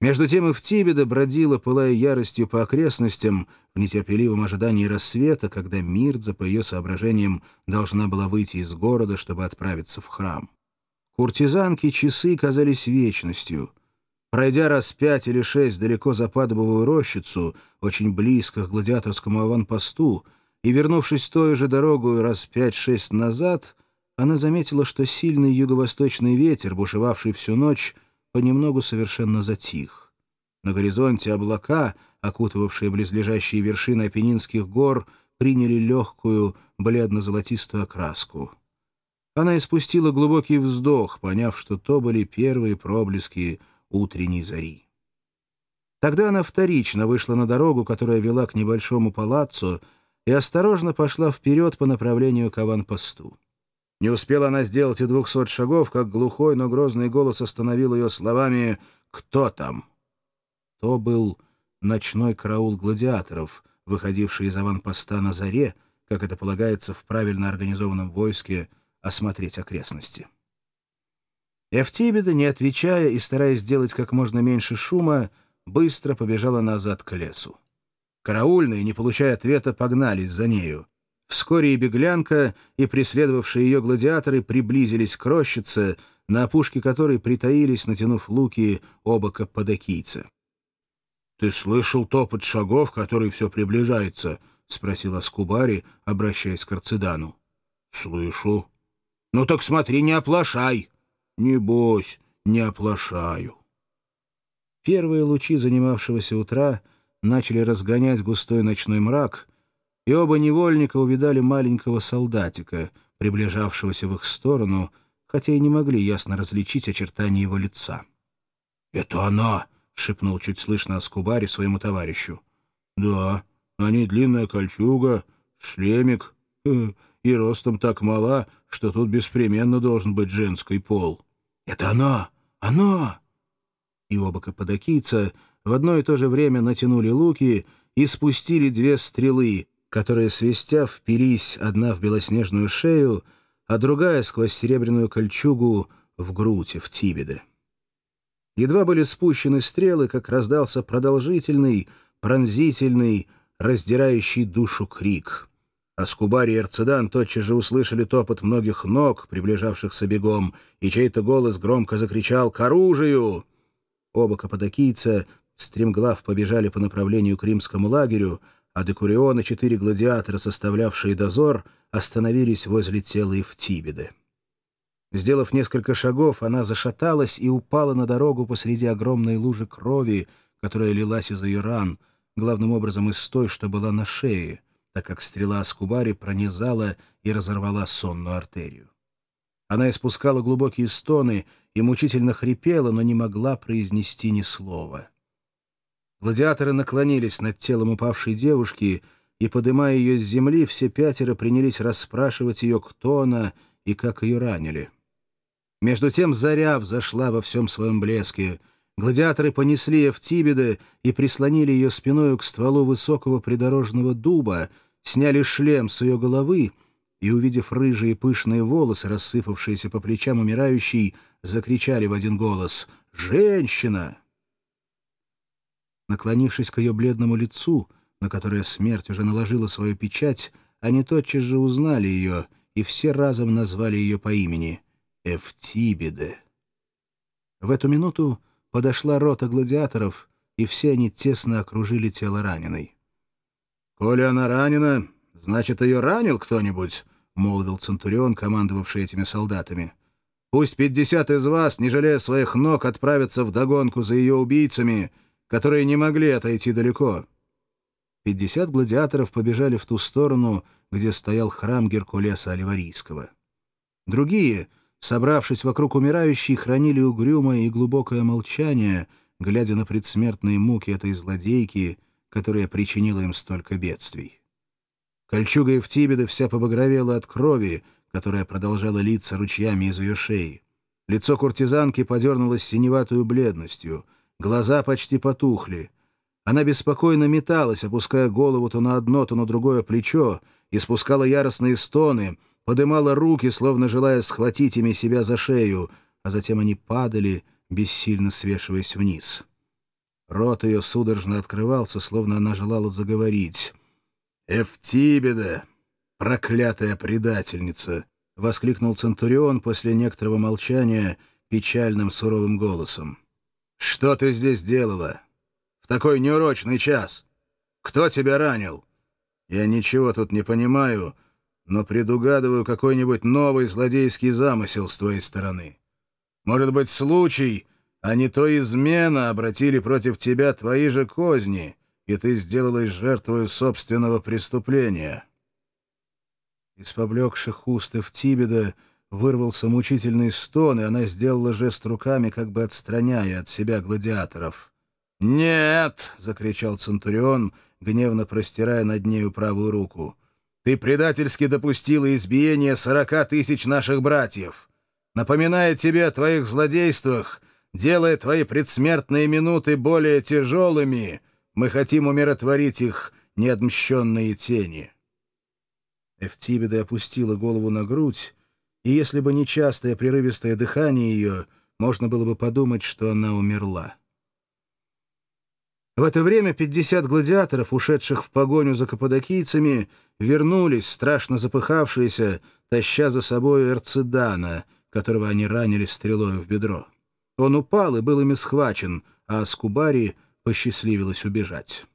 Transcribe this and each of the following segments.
Между тем и в Тибеда бродила, пылая яростью по окрестностям, в нетерпеливом ожидании рассвета, когда Мирдза, по ее соображениям, должна была выйти из города, чтобы отправиться в храм. Куртизанки часы казались вечностью. Пройдя раз пять или шесть далеко за Падобовую рощицу, очень близко к гладиаторскому аванпосту, и, вернувшись той же дорогу раз пять-шесть назад, она заметила, что сильный юго-восточный ветер, бушевавший всю ночь, понемногу совершенно затих. На горизонте облака, окутывавшие близлежащие вершины Апеннинских гор, приняли легкую бледно-золотистую окраску. Она испустила глубокий вздох, поняв, что то были первые проблески утренней зари. Тогда она вторично вышла на дорогу, которая вела к небольшому палаццо, и осторожно пошла вперед по направлению к аванпосту. Не успела она сделать и двухсот шагов, как глухой, но грозный голос остановил ее словами «Кто там?». То был ночной караул гладиаторов, выходивший из аванпоста на заре, как это полагается в правильно организованном войске, осмотреть окрестности. Эфтибеда, не отвечая и стараясь сделать как можно меньше шума, быстро побежала назад к лесу. Караульные, не получая ответа, погнались за нею. Вскоре и беглянка, и преследовавшие ее гладиаторы приблизились к рощице, на опушке которой притаились, натянув луки, оба каппадокийца. — Ты слышал топот шагов, который все приближается? — спросил Аскубари, обращаясь к Арцедану. — Слышу. — Ну так смотри, не оплошай. — Небось, не оплошаю. Первые лучи занимавшегося утра начали разгонять густой ночной мрак — и оба невольника увидали маленького солдатика, приближавшегося в их сторону, хотя и не могли ясно различить очертания его лица. «Это она!» — шепнул чуть слышно Аскубари своему товарищу. «Да, на ней длинная кольчуга, шлемик, э, и ростом так мала, что тут беспременно должен быть женский пол. Это она! Она!» И оба каппадокийца в одно и то же время натянули луки и спустили две стрелы, которые, свистя, впились одна в белоснежную шею, а другая сквозь серебряную кольчугу в грудь в Тибеде. Едва были спущены стрелы, как раздался продолжительный, пронзительный, раздирающий душу крик. Аскубари и Эрцедан тотчас же услышали топот многих ног, приближавшихся бегом, и чей-то голос громко закричал «К оружию!». Оба каппадокийца стремглав побежали по направлению к римскому лагерю, а Декурион и четыре гладиатора, составлявшие дозор, остановились возле тела Евтибеды. Сделав несколько шагов, она зашаталась и упала на дорогу посреди огромной лужи крови, которая лилась из ее ран, главным образом из той, что была на шее, так как стрела Аскубари пронизала и разорвала сонную артерию. Она испускала глубокие стоны и мучительно хрипела, но не могла произнести ни слова. Гладиаторы наклонились над телом упавшей девушки, и, подымая ее с земли, все пятеро принялись расспрашивать ее, кто она и как ее ранили. Между тем заря взошла во всем своем блеске. Гладиаторы понесли Эфтибеда и прислонили ее спиною к стволу высокого придорожного дуба, сняли шлем с ее головы и, увидев рыжие пышные волосы, рассыпавшиеся по плечам умирающей, закричали в один голос «Женщина!» Наклонившись к ее бледному лицу, на которое смерть уже наложила свою печать, они тотчас же узнали ее, и все разом назвали ее по имени — Эфтибиде. В эту минуту подошла рота гладиаторов, и все они тесно окружили тело раненой. «Коли она ранена, значит, ее ранил кто-нибудь?» — молвил Центурион, командовавший этими солдатами. «Пусть пятьдесят из вас, не жалея своих ног, отправятся в догонку за ее убийцами — которые не могли отойти далеко. Пятьдесят гладиаторов побежали в ту сторону, где стоял храм Геркулеса Оливарийского. Другие, собравшись вокруг умирающей, хранили угрюмое и глубокое молчание, глядя на предсмертные муки этой злодейки, которая причинила им столько бедствий. Кольчуга Евтибеда вся побагровела от крови, которая продолжала литься ручьями из ее шеи. Лицо куртизанки подернулось синеватую бледностью — Глаза почти потухли. Она беспокойно металась, опуская голову то на одно, то на другое плечо, испускала яростные стоны, подымала руки, словно желая схватить ими себя за шею, а затем они падали, бессильно свешиваясь вниз. Рот ее судорожно открывался, словно она желала заговорить. «Эфтибеда, проклятая предательница!» — воскликнул Центурион после некоторого молчания печальным суровым голосом. «Что ты здесь делала? В такой неурочный час? Кто тебя ранил? Я ничего тут не понимаю, но предугадываю какой-нибудь новый злодейский замысел с твоей стороны. Может быть, случай, а не то измена обратили против тебя твои же козни, и ты сделалась жертвой собственного преступления». Из поблекших уст Эфтибеда вырвался мучительный стон, и она сделала жест руками, как бы отстраняя от себя гладиаторов. «Нет!» — закричал Центурион, гневно простирая над нею правую руку. Ты предательски допустила избиение сорока тысяч наших братьев. Напоминая тебе о твоих злодействах, делая твои предсмертные минуты более тяжелыми, мы хотим умиротворить их неотмщенные тени». Эфтибеда опустила голову на грудь, и если бы не частое прерывистое дыхание ее, можно было бы подумать, что она умерла. В это время 50 гладиаторов, ушедших в погоню за каппадокийцами, вернулись, страшно запыхавшиеся, таща за собой Эрцидана, которого они ранили стрелой в бедро. Он упал и был ими схвачен, а Скубари посчастливилось убежать.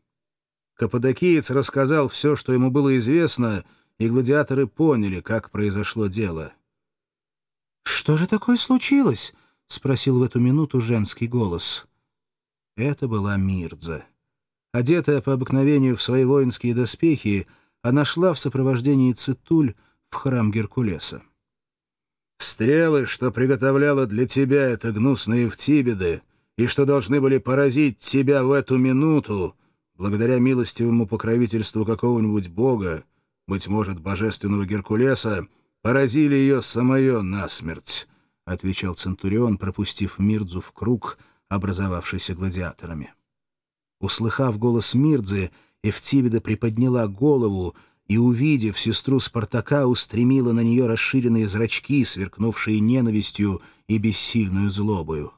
Каппадокиец рассказал все, что ему было известно, и гладиаторы поняли, как произошло дело. «Что же такое случилось?» — спросил в эту минуту женский голос. Это была Мирдза. Одетая по обыкновению в свои воинские доспехи, она шла в сопровождении Цитуль в храм Геркулеса. «Стрелы, что приготовляла для тебя эта гнусная Евтибеды, и что должны были поразить тебя в эту минуту, благодаря милостивому покровительству какого-нибудь бога, быть может, божественного Геркулеса, поразили ее самое насмерть», — отвечал Центурион, пропустив Мирдзу в круг — образовавшийся гладиаторами. Услыхав голос Мирдзы, Эфтибеда приподняла голову и, увидев сестру Спартака, устремила на нее расширенные зрачки, сверкнувшие ненавистью и бессильную злобою.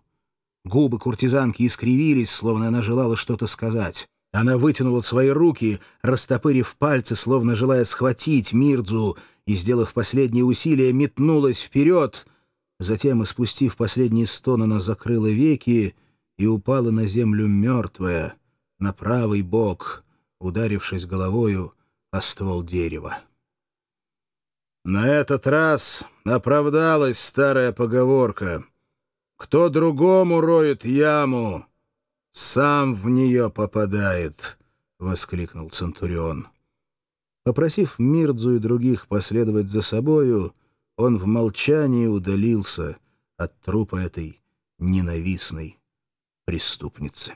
Губы куртизанки искривились, словно она желала что-то сказать. Она вытянула свои руки, растопырив пальцы, словно желая схватить Мирдзу, и, сделав последние усилия, метнулась вперед — Затем, испустив последний стон, она закрыла веки и упала на землю мертвая, на правый бок, ударившись головою о ствол дерева. На этот раз оправдалась старая поговорка. «Кто другому роет яму, сам в нее попадает», — воскликнул Центурион. Попросив Мирдзу и других последовать за собою, — он в молчании удалился от трупа этой ненавистной преступницы.